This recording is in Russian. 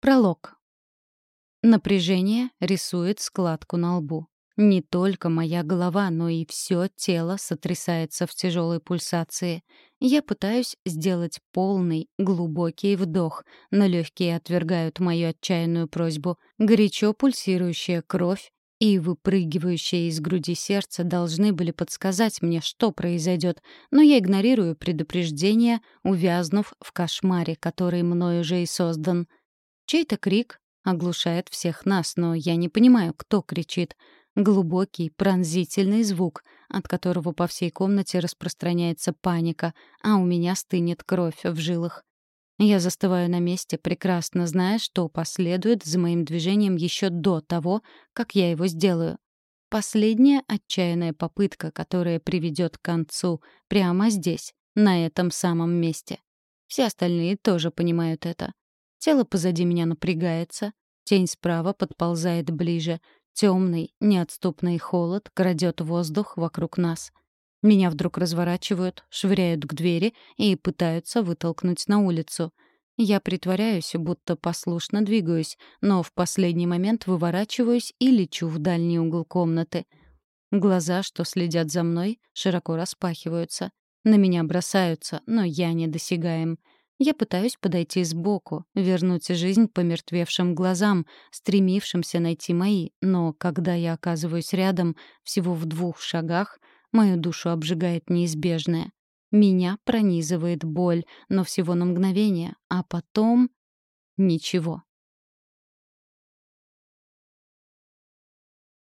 Пролог. Напряжение рисует складку на лбу. Не только моя голова, но и все тело сотрясается в тяжелой пульсации. Я пытаюсь сделать полный, глубокий вдох, но легкие отвергают мою отчаянную просьбу. Горячо пульсирующая кровь и выпрыгивающее из груди сердце должны были подсказать мне, что произойдет, но я игнорирую предупреждение, увязнув в кошмаре, который мною уже и создан — Чей-то крик оглушает всех нас, но я не понимаю, кто кричит. Глубокий, пронзительный звук, от которого по всей комнате распространяется паника, а у меня стынет кровь в жилах. Я застываю на месте, прекрасно зная, что последует за моим движением еще до того, как я его сделаю. Последняя отчаянная попытка, которая приведет к концу прямо здесь, на этом самом месте. Все остальные тоже понимают это. Тело позади меня напрягается, тень справа подползает ближе. Темный, неотступный холод крадет воздух вокруг нас. Меня вдруг разворачивают, швыряют к двери и пытаются вытолкнуть на улицу. Я притворяюсь, будто послушно двигаюсь, но в последний момент выворачиваюсь и лечу в дальний угол комнаты. Глаза, что следят за мной, широко распахиваются. На меня бросаются, но я недосягаем. Я пытаюсь подойти сбоку, вернуть жизнь помертвевшим глазам, стремившимся найти мои, но когда я оказываюсь рядом, всего в двух шагах, мою душу обжигает неизбежное. Меня пронизывает боль, но всего на мгновение, а потом... Ничего.